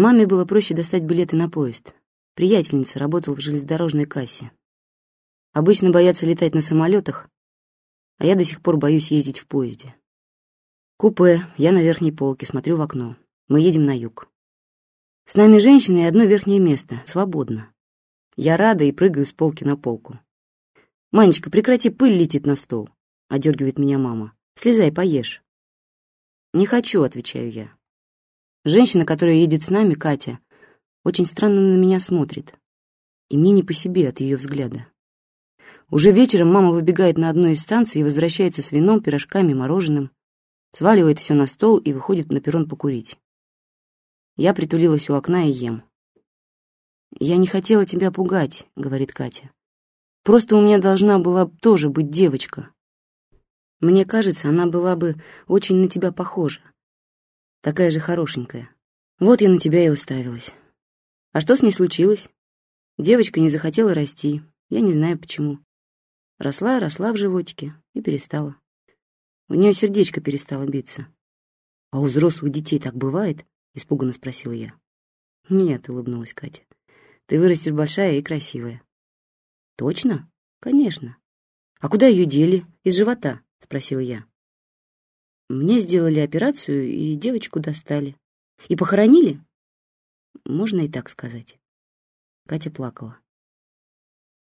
Маме было проще достать билеты на поезд. Приятельница работала в железнодорожной кассе. Обычно боятся летать на самолетах, а я до сих пор боюсь ездить в поезде. Купе, я на верхней полке, смотрю в окно. Мы едем на юг. С нами женщина и одно верхнее место, свободно. Я рада и прыгаю с полки на полку. «Манечка, прекрати, пыль летит на стол», — одергивает меня мама. «Слезай, поешь». «Не хочу», — отвечаю я. Женщина, которая едет с нами, Катя, очень странно на меня смотрит. И мне не по себе от ее взгляда. Уже вечером мама выбегает на одной из станций и возвращается с вином, пирожками, мороженым, сваливает все на стол и выходит на перрон покурить. Я притулилась у окна и ем. «Я не хотела тебя пугать», — говорит Катя. «Просто у меня должна была тоже быть девочка. Мне кажется, она была бы очень на тебя похожа. Такая же хорошенькая. Вот я на тебя и уставилась. А что с ней случилось? Девочка не захотела расти. Я не знаю почему. Росла, росла в животике и перестала. У нее сердечко перестало биться. «А у взрослых детей так бывает?» — испуганно спросила я. «Нет», — улыбнулась Катя. Ты вырастешь большая и красивая. Точно? Конечно. А куда ее дели? Из живота? Спросил я. Мне сделали операцию, и девочку достали. И похоронили? Можно и так сказать. Катя плакала.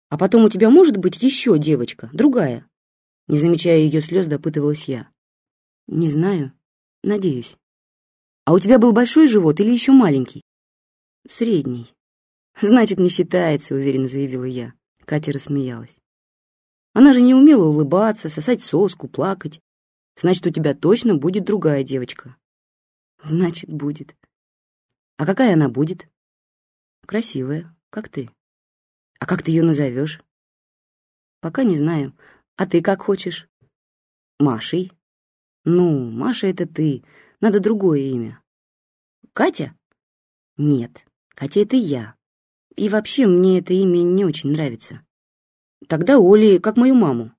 А потом у тебя может быть еще девочка, другая? Не замечая ее слез, допытывалась я. Не знаю. Надеюсь. А у тебя был большой живот или еще маленький? Средний. «Значит, не считается», — уверенно заявила я. Катя рассмеялась. «Она же не умела улыбаться, сосать соску, плакать. Значит, у тебя точно будет другая девочка». «Значит, будет». «А какая она будет?» «Красивая, как ты». «А как ты ее назовешь?» «Пока не знаю. А ты как хочешь?» «Машей». «Ну, Маша — это ты. Надо другое имя». «Катя?» «Нет, Катя — это я. И вообще мне это имя не очень нравится. Тогда Оли, как мою маму.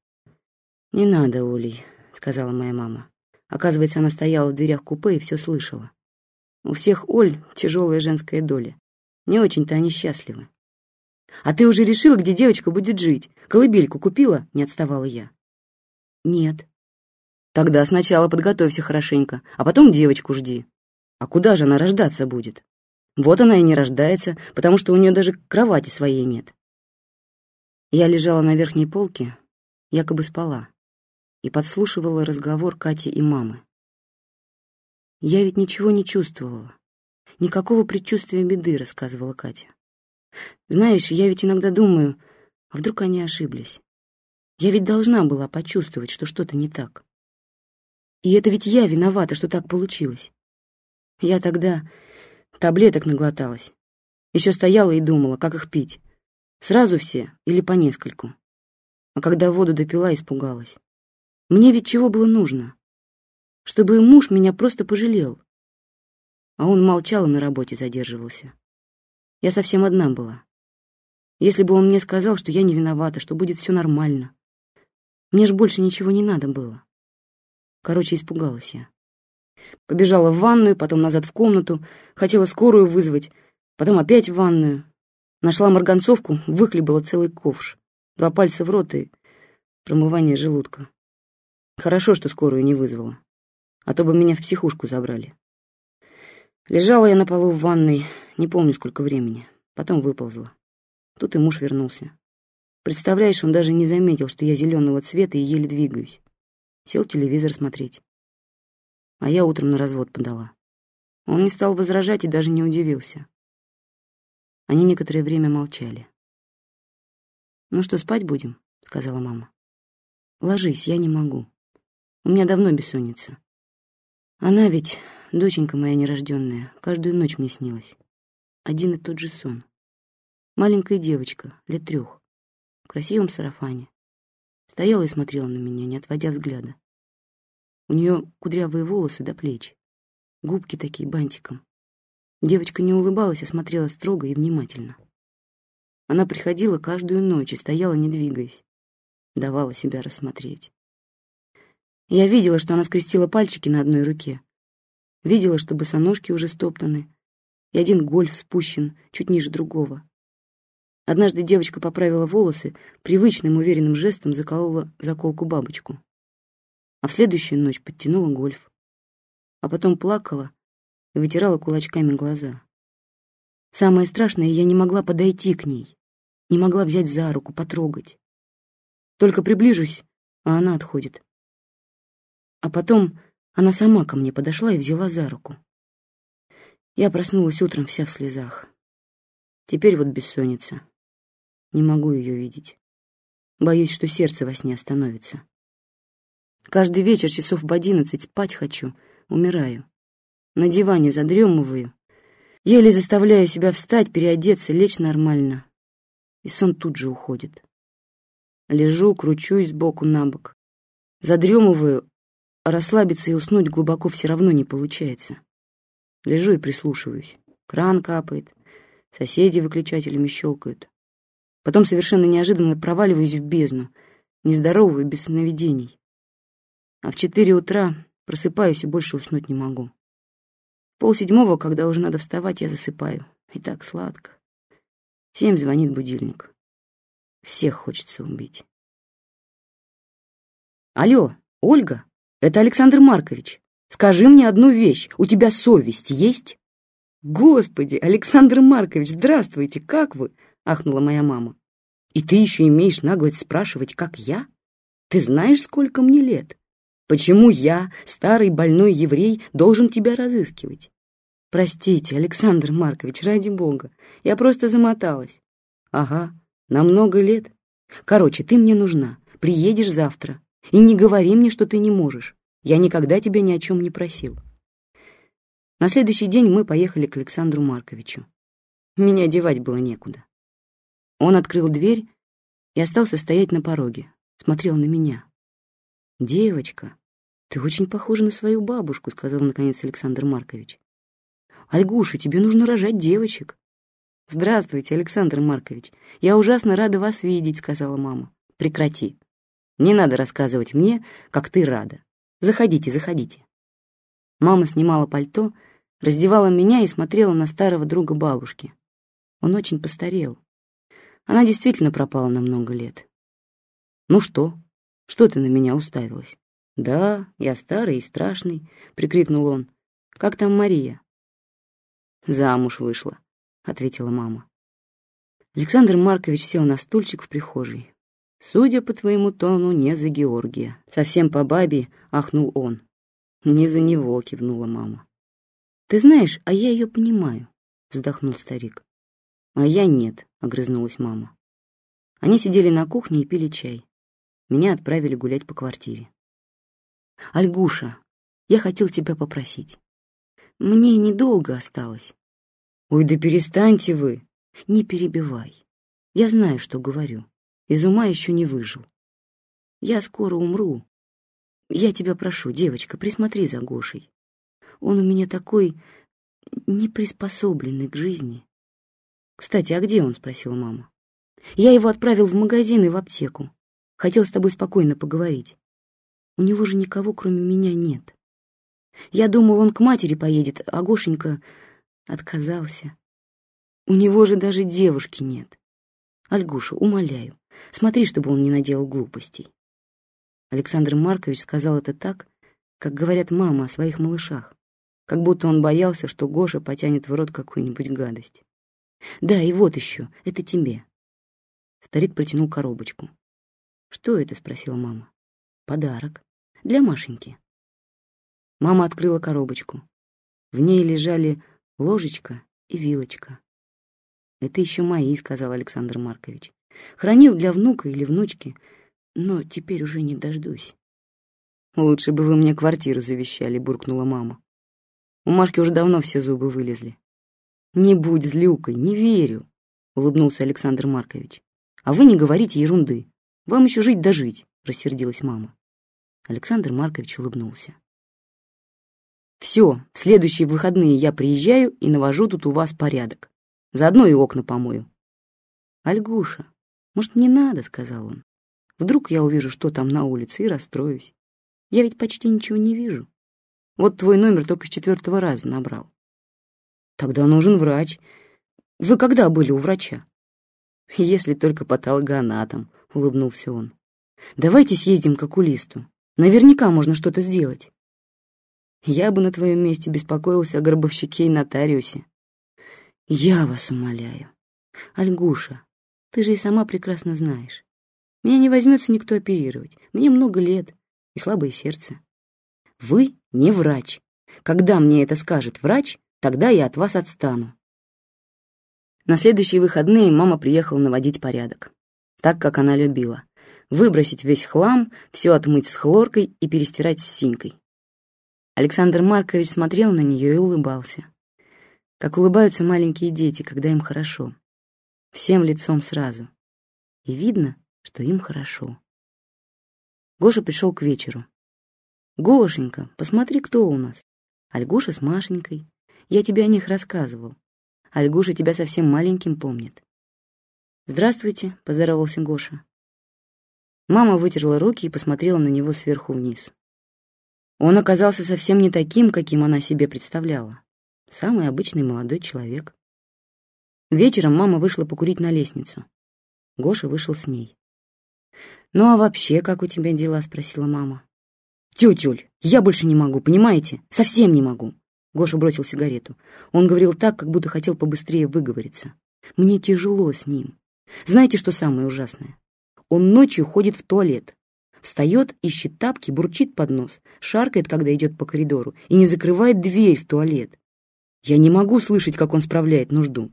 Не надо, Оли, сказала моя мама. Оказывается, она стояла в дверях купе и все слышала. У всех Оль тяжелая женская доля. Не очень-то они счастливы. «А ты уже решила, где девочка будет жить? Колыбельку купила?» — не отставала я. «Нет». «Тогда сначала подготовься хорошенько, а потом девочку жди. А куда же она рождаться будет?» Вот она и не рождается, потому что у нее даже кровати своей нет. Я лежала на верхней полке, якобы спала, и подслушивала разговор Кати и мамы. Я ведь ничего не чувствовала. Никакого предчувствия беды, рассказывала Катя. Знаешь, я ведь иногда думаю, а вдруг они ошиблись? Я ведь должна была почувствовать, что что-то не так. И это ведь я виновата, что так получилось. Я тогда Таблеток наглоталась. Еще стояла и думала, как их пить. Сразу все или по нескольку. А когда воду допила, испугалась. Мне ведь чего было нужно? Чтобы муж меня просто пожалел. А он молчал и на работе задерживался. Я совсем одна была. Если бы он мне сказал, что я не виновата, что будет все нормально. Мне ж больше ничего не надо было. Короче, испугалась я. Побежала в ванную, потом назад в комнату, хотела скорую вызвать, потом опять в ванную. Нашла марганцовку, выхлебала целый ковш. Два пальца в рот и промывание желудка. Хорошо, что скорую не вызвала, а то бы меня в психушку забрали. Лежала я на полу в ванной, не помню, сколько времени. Потом выползла. Тут и муж вернулся. Представляешь, он даже не заметил, что я зеленого цвета и еле двигаюсь. Сел телевизор смотреть а я утром на развод подала. Он не стал возражать и даже не удивился. Они некоторое время молчали. «Ну что, спать будем?» — сказала мама. «Ложись, я не могу. У меня давно бессонница. Она ведь, доченька моя нерожденная, каждую ночь мне снилась. Один и тот же сон. Маленькая девочка, лет трех, в красивом сарафане. Стояла и смотрела на меня, не отводя взгляда. У нее кудрявые волосы до плеч, губки такие бантиком. Девочка не улыбалась, а смотрела строго и внимательно. Она приходила каждую ночь и стояла, не двигаясь. Давала себя рассмотреть. Я видела, что она скрестила пальчики на одной руке. Видела, что босоножки уже стоптаны. и один гольф спущен чуть ниже другого. Однажды девочка поправила волосы, привычным уверенным жестом заколола заколку бабочку. А в следующую ночь подтянула гольф. А потом плакала и вытирала кулачками глаза. Самое страшное, я не могла подойти к ней, не могла взять за руку, потрогать. Только приближусь, а она отходит. А потом она сама ко мне подошла и взяла за руку. Я проснулась утром вся в слезах. Теперь вот бессонница. Не могу ее видеть. Боюсь, что сердце во сне остановится. Каждый вечер часов в одиннадцать спать хочу, умираю. На диване задремываю. Еле заставляю себя встать, переодеться, лечь нормально. И сон тут же уходит. Лежу, кручусь сбоку на бок. Задремываю, расслабиться и уснуть глубоко все равно не получается. Лежу и прислушиваюсь. Кран капает, соседи выключателями щелкают. Потом совершенно неожиданно проваливаюсь в бездну, нездоровую, без сновидений. А в четыре утра просыпаюсь и больше уснуть не могу. Пол седьмого, когда уже надо вставать, я засыпаю. И так сладко. В семь звонит будильник. Всех хочется убить. Алло, Ольга, это Александр Маркович. Скажи мне одну вещь. У тебя совесть есть? Господи, Александр Маркович, здравствуйте, как вы? Ахнула моя мама. И ты еще имеешь наглость спрашивать, как я? Ты знаешь, сколько мне лет? Почему я, старый больной еврей, должен тебя разыскивать? Простите, Александр Маркович, ради бога, я просто замоталась. Ага, на много лет. Короче, ты мне нужна. Приедешь завтра. И не говори мне, что ты не можешь. Я никогда тебя ни о чем не просил. На следующий день мы поехали к Александру Марковичу. Меня одевать было некуда. Он открыл дверь и остался стоять на пороге, смотрел на меня. «Девочка, ты очень похожа на свою бабушку», — сказал наконец Александр Маркович. «Альгуша, тебе нужно рожать девочек». «Здравствуйте, Александр Маркович. Я ужасно рада вас видеть», — сказала мама. «Прекрати. Не надо рассказывать мне, как ты рада. Заходите, заходите». Мама снимала пальто, раздевала меня и смотрела на старого друга бабушки. Он очень постарел. Она действительно пропала на много лет. «Ну что? Что ты на меня уставилась?» «Да, я старый и страшный», — прикрикнул он. «Как там Мария?» «Замуж вышла», — ответила мама. Александр Маркович сел на стульчик в прихожей. «Судя по твоему тону, не за Георгия. Совсем по бабе ахнул он. «Не за него», — кивнула мама. «Ты знаешь, а я ее понимаю», — вздохнул старик. «А я нет», — огрызнулась мама. Они сидели на кухне и пили чай. Меня отправили гулять по квартире. «Альгуша, я хотел тебя попросить. Мне недолго осталось. «Ой, да перестаньте вы!» «Не перебивай. Я знаю, что говорю. Из ума еще не выжил. Я скоро умру. Я тебя прошу, девочка, присмотри за Гошей. Он у меня такой неприспособленный к жизни. Кстати, а где он?» — спросила мама. «Я его отправил в магазин и в аптеку. Хотел с тобой спокойно поговорить. У него же никого, кроме меня, нет. Я думал, он к матери поедет, а Гошенька Отказался. У него же даже девушки нет. Альгуша, умоляю, смотри, чтобы он не наделал глупостей. Александр Маркович сказал это так, как говорят мама о своих малышах, как будто он боялся, что Гоша потянет в рот какую-нибудь гадость. Да, и вот еще, это тебе. Старик протянул коробочку. «Что это?» — спросила мама. «Подарок. Для Машеньки». Мама открыла коробочку. В ней лежали ложечка и вилочка. «Это еще мои», — сказал Александр Маркович. «Хранил для внука или внучки, но теперь уже не дождусь». «Лучше бы вы мне квартиру завещали», — буркнула мама. «У Машки уже давно все зубы вылезли». «Не будь злюкой, не верю», — улыбнулся Александр Маркович. «А вы не говорите ерунды. Вам еще жить да жить», — рассердилась мама. Александр Маркович улыбнулся. Все, в следующие выходные я приезжаю и навожу тут у вас порядок. Заодно и окна помою. Альгуша, может, не надо, сказал он. Вдруг я увижу, что там на улице, и расстроюсь. Я ведь почти ничего не вижу. Вот твой номер только с четвертого раза набрал. Тогда нужен врач. Вы когда были у врача? Если только патологоанатом, улыбнулся он. Давайте съездим к окулисту. Наверняка можно что-то сделать. Я бы на твоем месте беспокоился о гробовщике и нотариусе. Я вас умоляю. Альгуша, ты же и сама прекрасно знаешь. Меня не возьмется никто оперировать. Мне много лет и слабое сердце. Вы не врач. Когда мне это скажет врач, тогда я от вас отстану. На следующие выходные мама приехала наводить порядок. Так, как она любила. Выбросить весь хлам, все отмыть с хлоркой и перестирать с синькой. Александр Маркович смотрел на нее и улыбался. Как улыбаются маленькие дети, когда им хорошо. Всем лицом сразу. И видно, что им хорошо. Гоша пришел к вечеру. «Гошенька, посмотри, кто у нас. Альгуша с Машенькой. Я тебе о них рассказывал. Альгуша тебя совсем маленьким помнит». «Здравствуйте», — поздоровался Гоша. Мама вытерла руки и посмотрела на него сверху вниз. Он оказался совсем не таким, каким она себе представляла. Самый обычный молодой человек. Вечером мама вышла покурить на лестницу. Гоша вышел с ней. «Ну а вообще, как у тебя дела?» — спросила мама. «Тетюль, я больше не могу, понимаете? Совсем не могу!» Гоша бросил сигарету. Он говорил так, как будто хотел побыстрее выговориться. «Мне тяжело с ним. Знаете, что самое ужасное? Он ночью ходит в туалет, Встает, ищет тапки, бурчит под нос, шаркает, когда идет по коридору, и не закрывает дверь в туалет. Я не могу слышать, как он справляет нужду.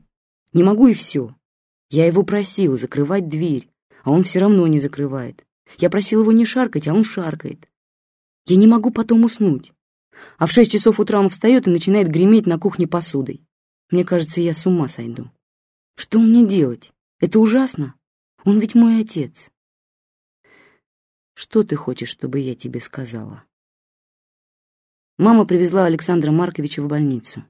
Не могу и все. Я его просил закрывать дверь, а он все равно не закрывает. Я просил его не шаркать, а он шаркает. Я не могу потом уснуть. А в шесть часов утра он встает и начинает греметь на кухне посудой. Мне кажется, я с ума сойду. Что мне делать? Это ужасно. Он ведь мой отец. Что ты хочешь, чтобы я тебе сказала? Мама привезла Александра Марковича в больницу.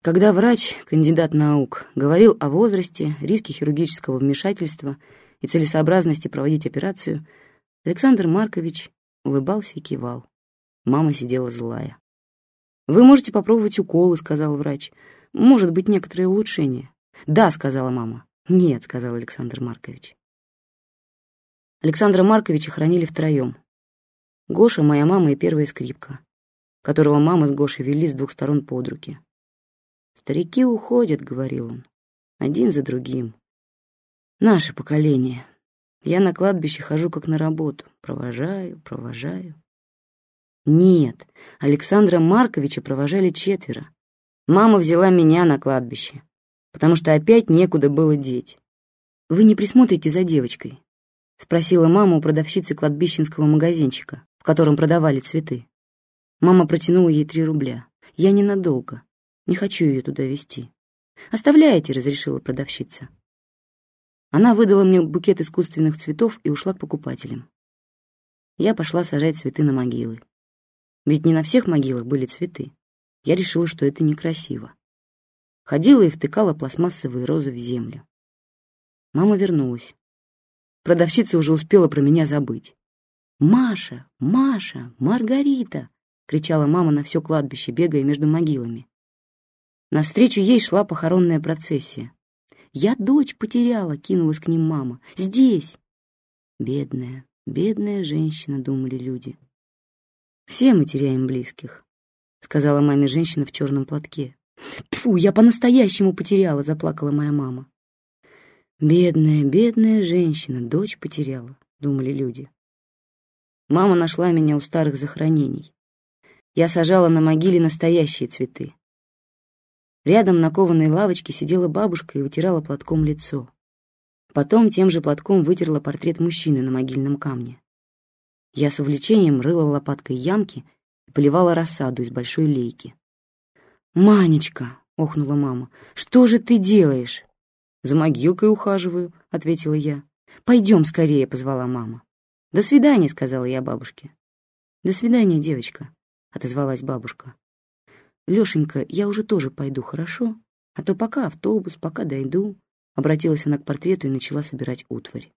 Когда врач, кандидат наук, говорил о возрасте, риске хирургического вмешательства и целесообразности проводить операцию, Александр Маркович улыбался и кивал. Мама сидела злая. «Вы можете попробовать уколы», — сказал врач. «Может быть, некоторые улучшения». «Да», — сказала мама. «Нет», — сказал Александр Маркович. Александра Марковича хранили втроем. Гоша, моя мама и первая скрипка, которого мама с Гошей вели с двух сторон под руки. «Старики уходят», — говорил он, — «один за другим. Наше поколение. Я на кладбище хожу как на работу, провожаю, провожаю». Нет, Александра Марковича провожали четверо. Мама взяла меня на кладбище, потому что опять некуда было деть. Вы не присмотрите за девочкой, — спросила мама у продавщицы кладбищенского магазинчика, в котором продавали цветы. Мама протянула ей три рубля. «Я ненадолго. Не хочу ее туда везти». «Оставляйте», — разрешила продавщица. Она выдала мне букет искусственных цветов и ушла к покупателям. Я пошла сажать цветы на могилы. Ведь не на всех могилах были цветы. Я решила, что это некрасиво. Ходила и втыкала пластмассовые розы в землю. Мама вернулась. Продавщица уже успела про меня забыть. «Маша! Маша! Маргарита!» — кричала мама на все кладбище, бегая между могилами. Навстречу ей шла похоронная процессия. «Я дочь потеряла!» — кинулась к ним мама. «Здесь!» «Бедная, бедная женщина», — думали люди. «Все мы теряем близких», — сказала маме женщина в черном платке. «Тьфу, я по-настоящему потеряла», — заплакала моя мама. Бедная, бедная женщина, дочь потеряла, думали люди. Мама нашла меня у старых захоронений. Я сажала на могиле настоящие цветы. Рядом на кованой лавочке сидела бабушка и вытирала платком лицо. Потом тем же платком вытерла портрет мужчины на могильном камне. Я с увлечением рыла лопаткой ямки и поливала рассаду из большой лейки. «Манечка!» — охнула мама. «Что же ты делаешь?» «За могилкой ухаживаю», — ответила я. «Пойдем скорее», — позвала мама. «До свидания», — сказала я бабушке. «До свидания, девочка», — отозвалась бабушка. «Лешенька, я уже тоже пойду, хорошо? А то пока автобус, пока дойду», — обратилась она к портрету и начала собирать утварь.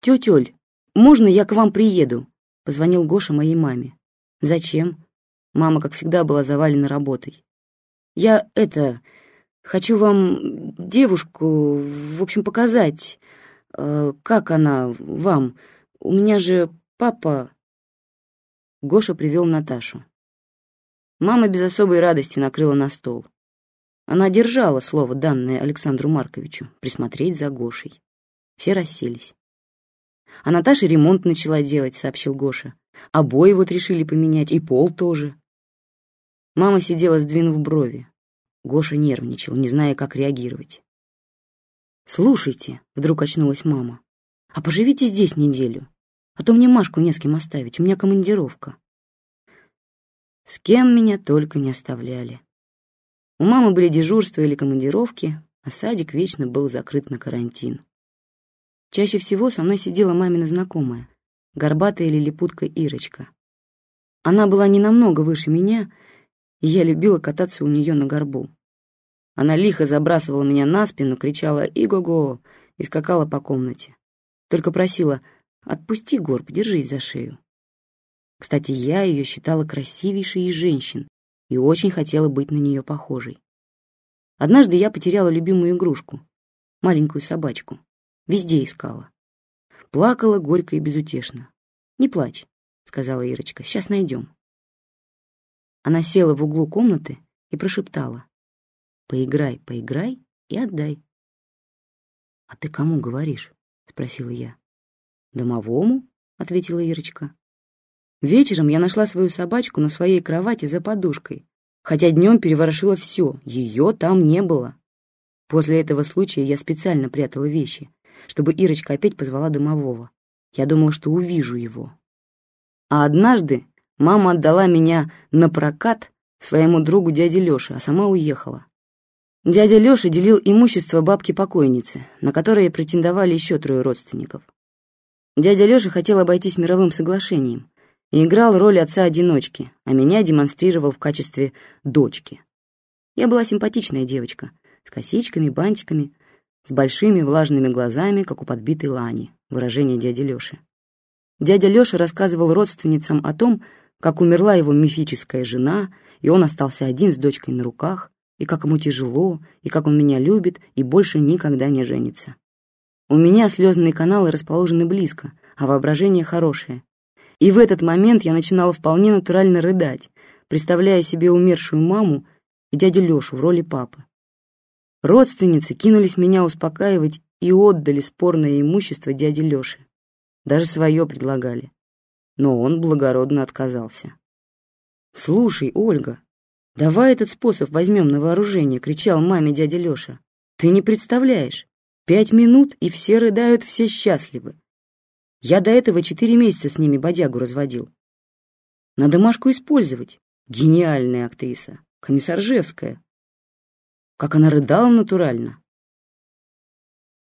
«Тетя Оль, можно я к вам приеду?» — позвонил Гоша моей маме. «Зачем?» Мама, как всегда, была завалена работой. Я это... Хочу вам девушку, в общем, показать, э, как она вам. У меня же папа...» Гоша привел Наташу. Мама без особой радости накрыла на стол. Она держала слово, данное Александру Марковичу, присмотреть за Гошей. Все расселись. А Наташа ремонт начала делать, сообщил Гоша. Обои вот решили поменять, и пол тоже. Мама сидела, сдвинув брови. Гоша нервничал, не зная, как реагировать. «Слушайте», — вдруг очнулась мама, — «а поживите здесь неделю, а то мне Машку не с кем оставить, у меня командировка». С кем меня только не оставляли. У мамы были дежурства или командировки, а садик вечно был закрыт на карантин. Чаще всего со мной сидела мамина знакомая, горбатая лилипутка Ирочка. Она была не намного выше меня, и я любила кататься у нее на горбу. Она лихо забрасывала меня на спину, кричала «Иго-го!» и скакала по комнате. Только просила «Отпусти горб, держись за шею». Кстати, я ее считала красивейшей из женщин и очень хотела быть на нее похожей. Однажды я потеряла любимую игрушку, маленькую собачку. Везде искала. Плакала горько и безутешно. «Не плачь», — сказала Ирочка, — «сейчас найдем». Она села в углу комнаты и прошептала. «Поиграй, поиграй и отдай». «А ты кому говоришь?» — спросила я. «Домовому», — ответила Ирочка. Вечером я нашла свою собачку на своей кровати за подушкой, хотя днем переворошила все, ее там не было. После этого случая я специально прятала вещи, чтобы Ирочка опять позвала домового. Я думала, что увижу его. А однажды мама отдала меня на прокат своему другу дяде Лёше, а сама уехала. Дядя Лёша делил имущество бабки-покойницы, на которое претендовали еще трое родственников. Дядя Лёша хотел обойтись мировым соглашением, и играл роль отца-одиночки, а меня демонстрировал в качестве дочки. Я была симпатичная девочка, с косичками, бантиками, с большими влажными глазами, как у подбитой лани, выражение дяди Лёши. Дядя Лёша рассказывал родственницам о том, как умерла его мифическая жена, и он остался один с дочкой на руках, и как ему тяжело, и как он меня любит, и больше никогда не женится. У меня слезные каналы расположены близко, а воображение хорошее, и в этот момент я начинала вполне натурально рыдать, представляя себе умершую маму и дядю Лёшу в роли папы. Родственницы кинулись меня успокаивать и отдали спорное имущество дяде Лёше. Даже свое предлагали. Но он благородно отказался. «Слушай, Ольга, давай этот способ возьмем на вооружение», — кричал маме дядя Лёша. «Ты не представляешь. Пять минут, и все рыдают, все счастливы. Я до этого четыре месяца с ними бодягу разводил. Надо Машку использовать. Гениальная актриса. Комиссаржевская. Как она рыдала натурально.